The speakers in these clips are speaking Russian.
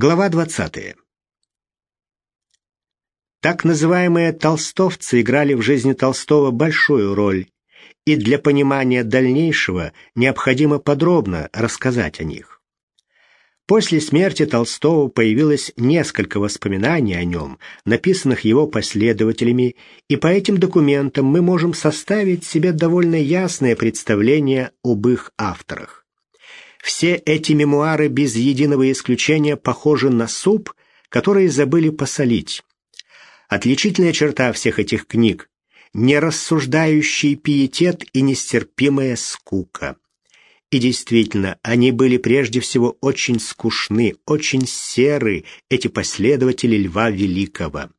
Глава 20. Так называемые толстовцы играли в жизни Толстого большую роль, и для понимания дальнейшего необходимо подробно рассказать о них. После смерти Толстого появилось несколько воспоминаний о нем, написанных его последователями, и по этим документам мы можем составить себе довольно ясное представление об их авторах. Все эти мемуары без единого исключения похожи на суп, который забыли посолить. Отличительная черта всех этих книг – нерассуждающий пиетет и нестерпимая скука. И действительно, они были прежде всего очень скучны, очень серы, эти последователи Льва Великого.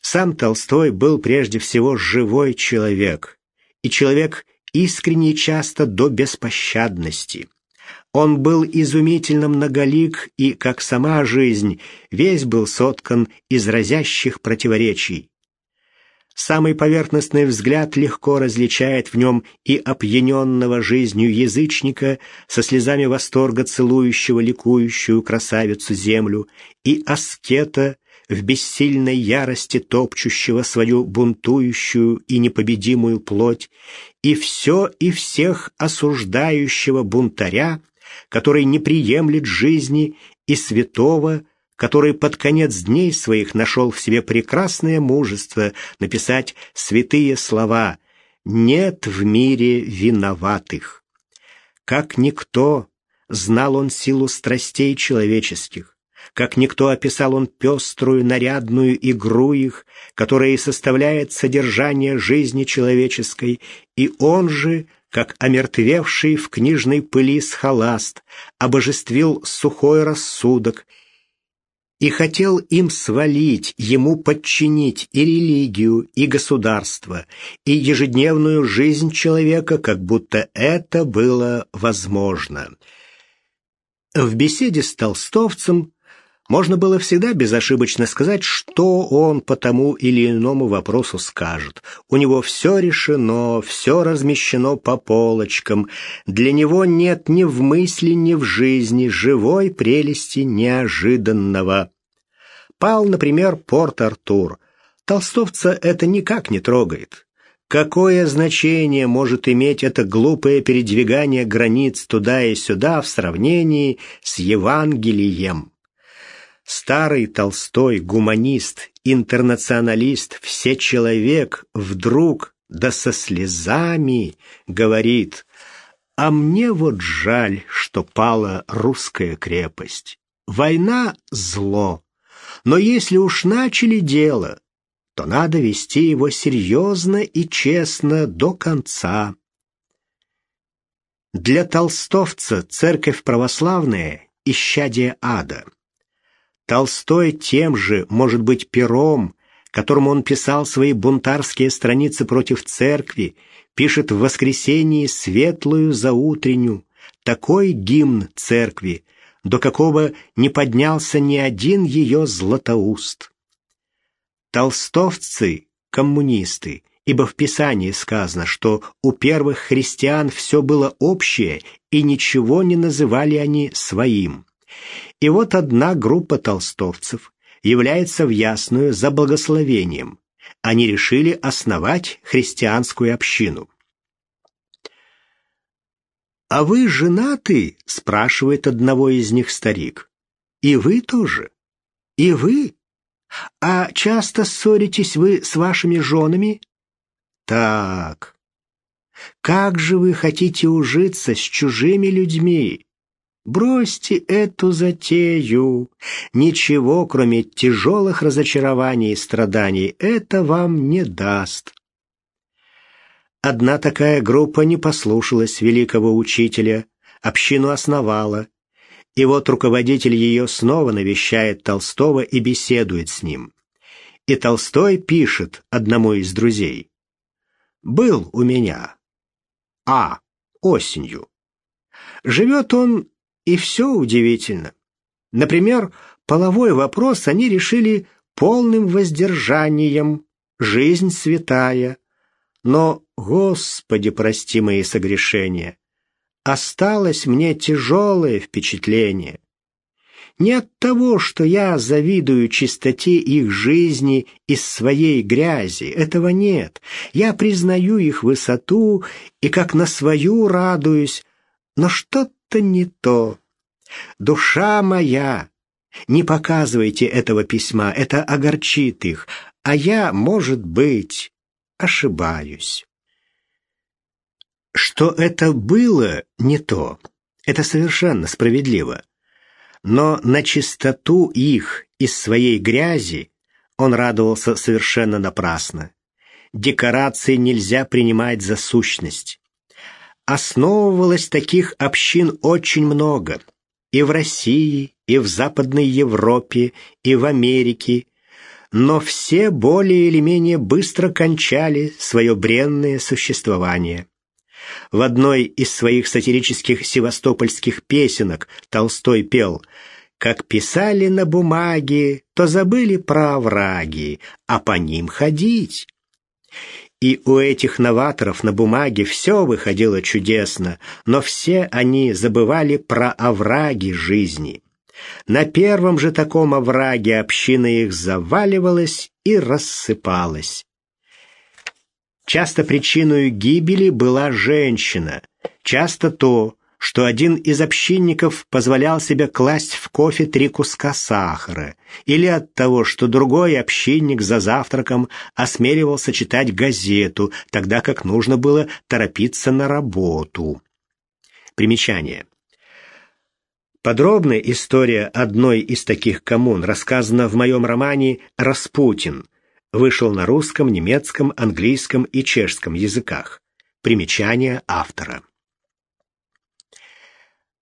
Сам Толстой был прежде всего живой человек, и человек искренне часто до беспощадности. Он был изумительно многолик и, как сама жизнь, весь был соткан из разящих противоречий. Самый поверхностный взгляд легко различает в нем и опьяненного жизнью язычника, со слезами восторга целующего ликующую красавицу землю, и аскета, в бессильной ярости топчущего свою бунтующую и непобедимую плоть, и все и всех осуждающего бунтаря, который не приемлет жизни, и святого, который под конец дней своих нашел в себе прекрасное мужество написать святые слова «Нет в мире виноватых». Как никто знал он силу страстей человеческих, как никто описал он пеструю, нарядную игру их, которая и составляет содержание жизни человеческой, и он же, как омертвевший в книжной пыли схоласт, обожествил сухой рассудок и хотел им свалить, ему подчинить и религию, и государство, и ежедневную жизнь человека, как будто это было возможно. В беседе с толстовцем можно было всегда безошибочно сказать, что он по тому или иному вопросу скажет. У него все решено, все размещено по полочкам. Для него нет ни в мысли, ни в жизни живой прелести неожиданного. Пал, например, Порт-Артур. Толстовца это никак не трогает. Какое значение может иметь это глупое передвигание границ туда и сюда в сравнении с Евангелием? Старый Толстой, гуманист, интернационалист, всечеловек, вдруг, да со слезами, говорит, «А мне вот жаль, что пала русская крепость. Война — зло, но если уж начали дело, то надо вести его серьезно и честно до конца». Для толстовца церковь православная — исчадие ада. Толстой тем же, может быть, пером, которым он писал свои бунтарские страницы против церкви, пишет в воскресенье светлую заутренню, такой гимн церкви, до какого не поднялся ни один ее златоуст. Толстовцы — коммунисты, ибо в Писании сказано, что у первых христиан все было общее, и ничего не называли они своим. И вот одна группа толстовцев является в ясную за благословением. Они решили основать христианскую общину. «А вы женаты?» — спрашивает одного из них старик. «И вы тоже? И вы? А часто ссоритесь вы с вашими женами?» «Так. Как же вы хотите ужиться с чужими людьми? Бросьте эту затею. Ничего, кроме тяжелых разочарований и страданий, это вам не даст. Одна такая группа не послушалась великого учителя, общину основала, и вот руководитель ее снова навещает Толстого и беседует с ним. И Толстой пишет одному из друзей. «Был у меня. А. Осенью. Живет он и все удивительно. Например, половой вопрос они решили полным воздержанием, жизнь святая. Но, Господи, прости мои согрешения, осталось мне тяжелое впечатление. Не от того, что я завидую чистоте их жизни из своей грязи. Этого нет. Я признаю их высоту и как на свою радуюсь. Но что-то не то. Душа моя, не показывайте этого письма, это огорчит их, а я, может быть, ошибаюсь. Что это было не то, это совершенно справедливо. Но на чистоту их из своей грязи он радовался совершенно напрасно. Декорации нельзя принимать за сущность. Основывалось таких общин очень много. И в России, и в Западной Европе, и в Америке. Но все более или менее быстро кончали свое бренное существование. В одной из своих сатирических севастопольских песенок Толстой пел «Как писали на бумаге, то забыли про овраги, а по ним ходить». И у этих новаторов на бумаге все выходило чудесно, но все они забывали про овраги жизни. На первом же таком овраге община их заваливалась и рассыпалась. Часто причиной гибели была женщина, часто то, что один из общинников позволял себе класть в кофе три куска сахара, или от того, что другой общинник за завтраком осмеливался читать газету, тогда как нужно было торопиться на работу. Примечание. Подробная история одной из таких коммун рассказана в моем романе «Распутин», вышел на русском, немецком, английском и чешском языках. Примечание автора.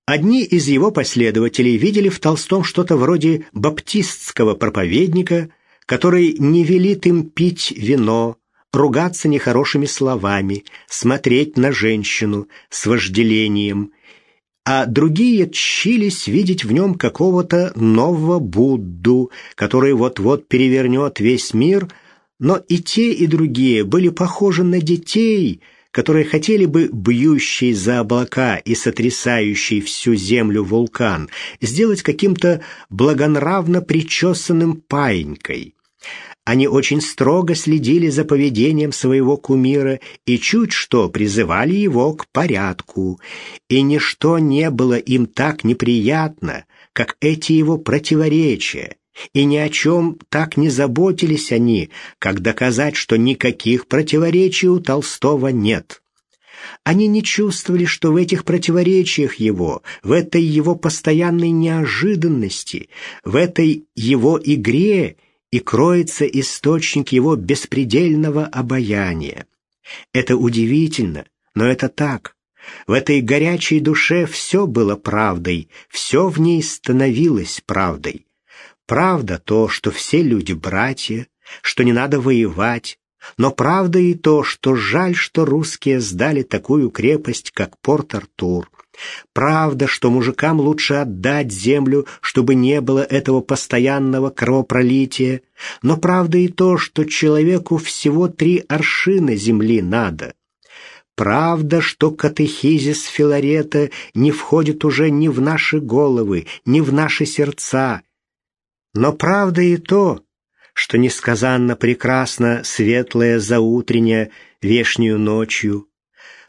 Одни из его последователей видели в Толстом что-то вроде баптистского проповедника, который не велит им пить вино, ругаться нехорошими словами, смотреть на женщину с вожделением, а другие тщились видеть в нем какого-то нового Будду, который вот-вот перевернет весь мир – но и те, и другие были похожи на детей, которые хотели бы бьющий за облака и сотрясающий всю землю вулкан сделать каким-то благонравно причесанным паинькой. Они очень строго следили за поведением своего кумира и чуть что призывали его к порядку, и ничто не было им так неприятно, как эти его противоречия, и ни о чем так не заботились они, как доказать, что никаких противоречий у Толстого нет. Они не чувствовали, что в этих противоречиях его, в этой его постоянной неожиданности, в этой его игре и кроется источник его беспредельного обаяния. Это удивительно, но это так. В этой горячей душе все было правдой, все в ней становилось правдой. Правда то, что все люди братья, что не надо воевать, но правда и то, что жаль, что русские сдали такую крепость, как Порт-Артур. Правда, что мужикам лучше отдать землю, чтобы не было этого постоянного кровопролития, но правда и то, что человеку всего три аршина земли надо. Правда, что катехизис Филарета не входит уже ни в наши головы, ни в наши сердца, но правда и то, что несказанно прекрасно светлое заутренне вешнюю ночью.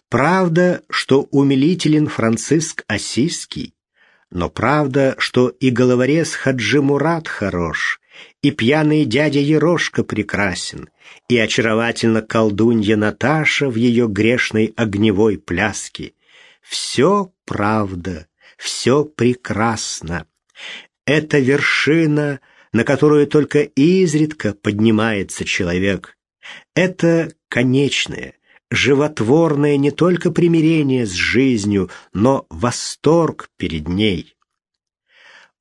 Правда, что умилителен Франциск Осиский, но правда, что и головорез Хаджи Мурат хорош, и пьяный дядя Ерошка прекрасен, и очаровательно колдунья Наташа в ее грешной огневой пляске. Все правда, все прекрасно. Это вершина, на которую только изредка поднимается человек. Это конечное, животворное не только примирение с жизнью, но восторг перед ней.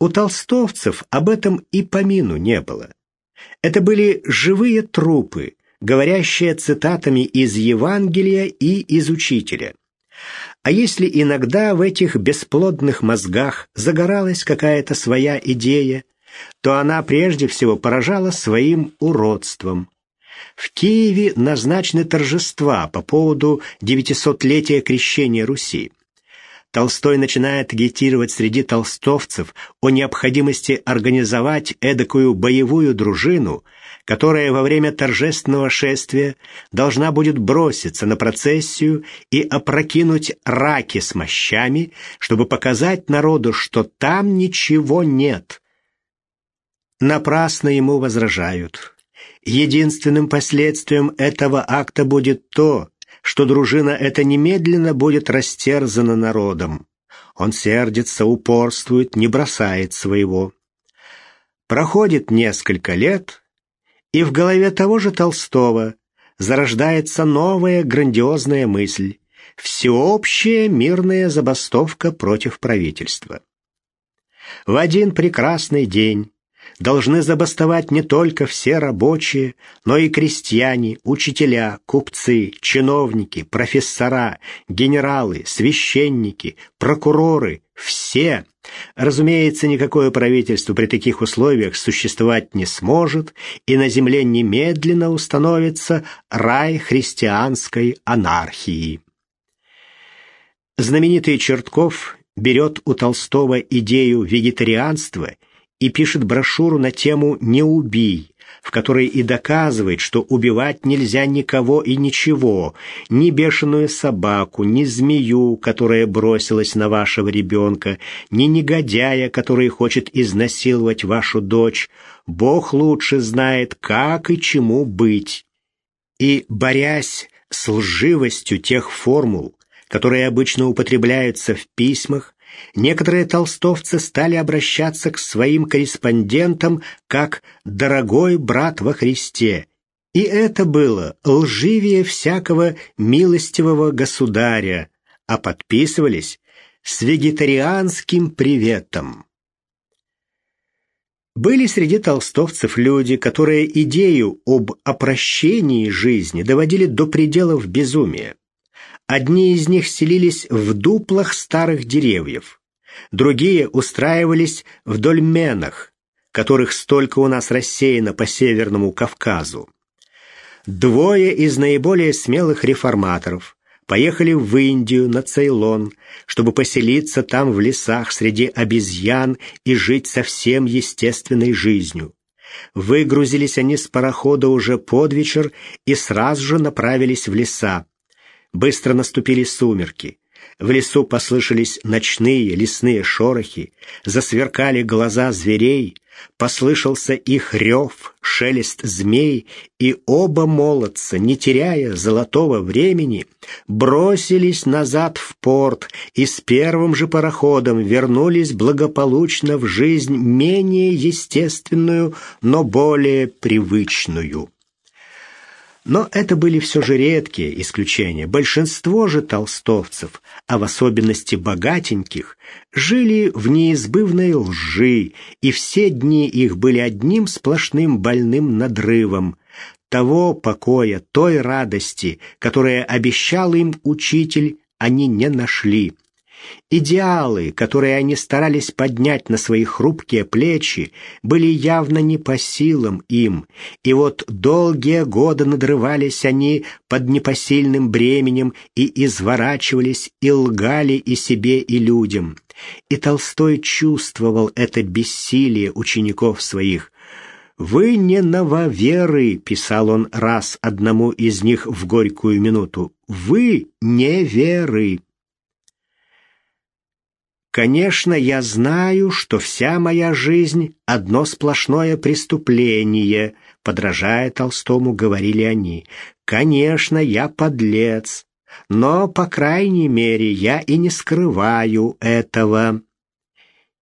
У толстовцев об этом и помину не было. Это были живые трупы, говорящие цитатами из Евангелия и из Учителя. А если иногда в этих бесплодных мозгах загоралась какая-то своя идея, то она прежде всего поражала своим уродством. В Киеве назначены торжества по поводу 900-летия крещения Руси. Толстой начинает агитировать среди толстовцев о необходимости организовать эдакую боевую дружину, которая во время торжественного шествия должна будет броситься на процессию и опрокинуть раки с мощами, чтобы показать народу, что там ничего нет. Напрасно ему возражают. Единственным последствием этого акта будет то, что дружина эта немедленно будет растерзана народом. Он сердится, упорствует, не бросает своего. Проходит несколько лет, и в голове того же Толстого зарождается новая грандиозная мысль – всеобщая мирная забастовка против правительства. В один прекрасный день должны забастовать не только все рабочие, но и крестьяне, учителя, купцы, чиновники, профессора, генералы, священники, прокуроры, все. Разумеется, никакое правительство при таких условиях существовать не сможет, и на земле немедленно установится рай христианской анархии. Знаменитый Чертков берет у Толстого идею вегетарианства – и пишет брошюру на тему «Не убий», в которой и доказывает, что убивать нельзя никого и ничего, ни бешеную собаку, ни змею, которая бросилась на вашего ребенка, ни негодяя, который хочет изнасиловать вашу дочь. Бог лучше знает, как и чему быть. И, борясь с лживостью тех формул, которые обычно употребляются в письмах, Некоторые толстовцы стали обращаться к своим корреспондентам как «дорогой брат во Христе», и это было лживее всякого милостивого государя, а подписывались с вегетарианским приветом. Были среди толстовцев люди, которые идею об опрощении жизни доводили до пределов безумия. Одни из них селились в дуплах старых деревьев, другие устраивались в дольменах, которых столько у нас рассеяно по Северному Кавказу. Двое из наиболее смелых реформаторов поехали в Индию, на Цейлон, чтобы поселиться там в лесах среди обезьян и жить совсем естественной жизнью. Выгрузились они с парохода уже под вечер и сразу же направились в леса, Быстро наступили сумерки. В лесу послышались ночные лесные шорохи, засверкали глаза зверей, послышался их рев, шелест змей, и оба молодца, не теряя золотого времени, бросились назад в порт и с первым же пароходом вернулись благополучно в жизнь менее естественную, но более привычную. Но это были все же редкие исключения. Большинство же толстовцев, а в особенности богатеньких, жили в неизбывной лжи, и все дни их были одним сплошным больным надрывом. Того покоя, той радости, которая обещал им учитель, они не нашли. Идеалы, которые они старались поднять на свои хрупкие плечи, были явно не по силам им, и вот долгие годы надрывались они под непосильным бременем и изворачивались, и лгали и себе, и людям. И Толстой чувствовал это бессилие учеников своих. «Вы не нововеры», — писал он раз одному из них в горькую минуту, — «вы не веры». Конечно, я знаю, что вся моя жизнь — одно сплошное преступление, подражая Толстому, говорили они. Конечно, я подлец, но, по крайней мере, я и не скрываю этого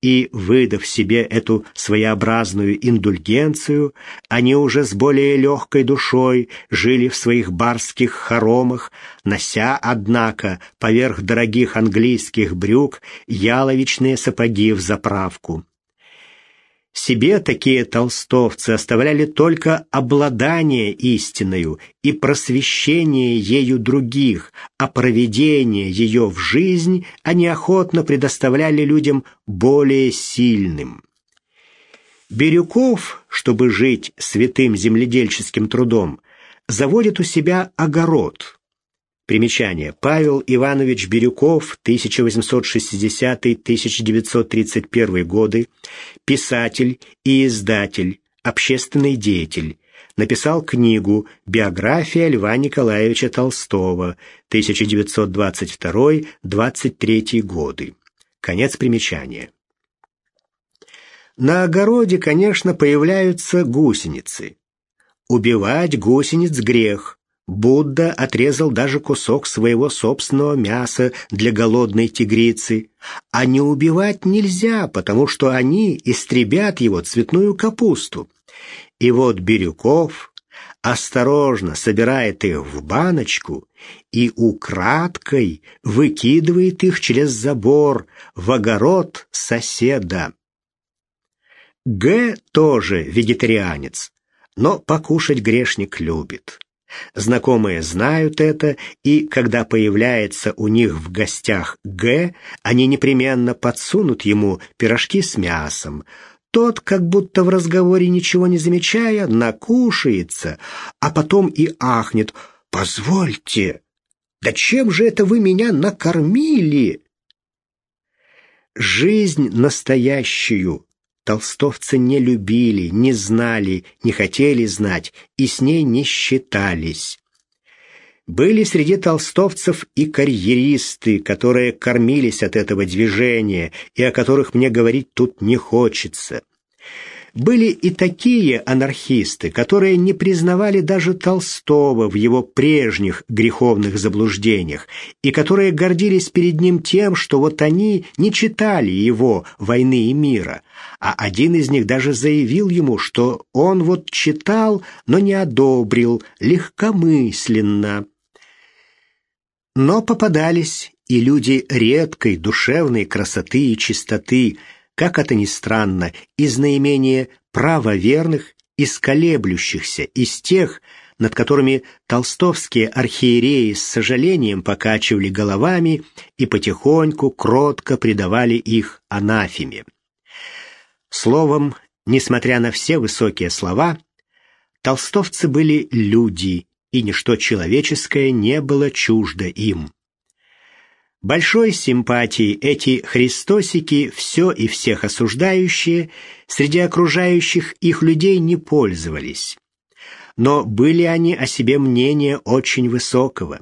и, выдав себе эту своеобразную индульгенцию, они уже с более легкой душой жили в своих барских хоромах, нося, однако, поверх дорогих английских брюк яловичные сапоги в заправку. Себе такие толстовцы оставляли только обладание истиною и просвещение ею других, а проведение ее в жизнь они охотно предоставляли людям более сильным. Бирюков, чтобы жить святым земледельческим трудом, заводит у себя огород. Примечание. Павел Иванович Бирюков, 1860-1931 годы, писатель и издатель, общественный деятель. Написал книгу «Биография Льва Николаевича Толстого», 1922-23 годы. Конец примечания. На огороде, конечно, появляются гусеницы. Убивать гусениц грех. Будда отрезал даже кусок своего собственного мяса для голодной тигрицы. А не убивать нельзя, потому что они истребят его цветную капусту. И вот Бирюков осторожно собирает их в баночку и украдкой выкидывает их через забор в огород соседа. Г тоже вегетарианец, но покушать грешник любит. Знакомые знают это, и когда появляется у них в гостях Г, они непременно подсунут ему пирожки с мясом. Тот, как будто в разговоре ничего не замечая, накушается, а потом и ахнет «Позвольте, да чем же это вы меня накормили?» Жизнь настоящую толстовцы не любили, не знали, не хотели знать и с ней не считались. Были среди толстовцев и карьеристы, которые кормились от этого движения и о которых мне говорить тут не хочется. Были и такие анархисты, которые не признавали даже Толстого в его прежних греховных заблуждениях и которые гордились перед ним тем, что вот они не читали его «Войны и мира», а один из них даже заявил ему, что он вот читал, но не одобрил, легкомысленно. Но попадались и люди редкой душевной красоты и чистоты – как это ни странно, из наименее правоверных, из колеблющихся, из тех, над которыми толстовские архиереи с сожалением покачивали головами и потихоньку, кротко предавали их анафеме. Словом, несмотря на все высокие слова, толстовцы были люди, и ничто человеческое не было чуждо им. Большой симпатии эти христосики, все и всех осуждающие, среди окружающих их людей не пользовались. Но были они о себе мнения очень высокого.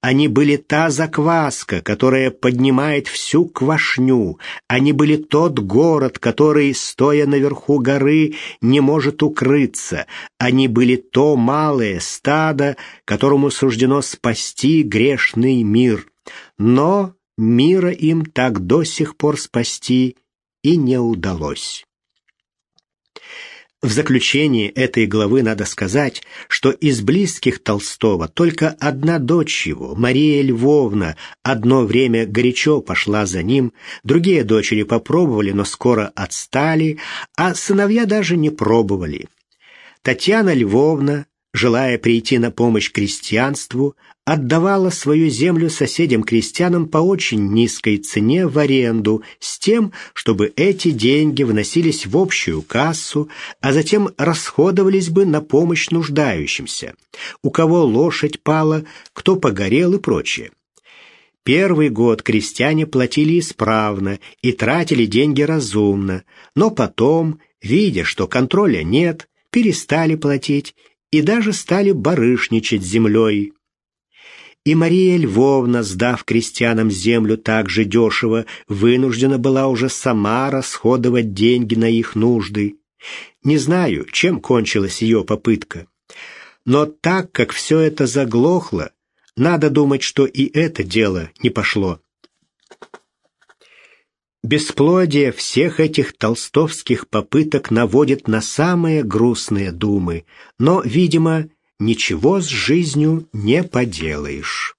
Они были та закваска, которая поднимает всю квашню. Они были тот город, который, стоя наверху горы, не может укрыться. Они были то малое стадо, которому суждено спасти грешный мир но мира им так до сих пор спасти и не удалось. В заключение этой главы надо сказать, что из близких Толстого только одна дочь его, Мария Львовна, одно время горячо пошла за ним, другие дочери попробовали, но скоро отстали, а сыновья даже не пробовали. Татьяна Львовна, желая прийти на помощь крестьянству, отдавала свою землю соседям-крестьянам по очень низкой цене в аренду, с тем, чтобы эти деньги вносились в общую кассу, а затем расходовались бы на помощь нуждающимся. У кого лошадь пала, кто погорел и прочее. Первый год крестьяне платили исправно и тратили деньги разумно, но потом, видя, что контроля нет, перестали платить и даже стали барышничать землей. И Мария Львовна, сдав крестьянам землю так же дешево, вынуждена была уже сама расходовать деньги на их нужды. Не знаю, чем кончилась ее попытка. Но так как все это заглохло, надо думать, что и это дело не пошло. Бесплодие всех этих толстовских попыток наводит на самые грустные думы, но, видимо, ничего с жизнью не поделаешь.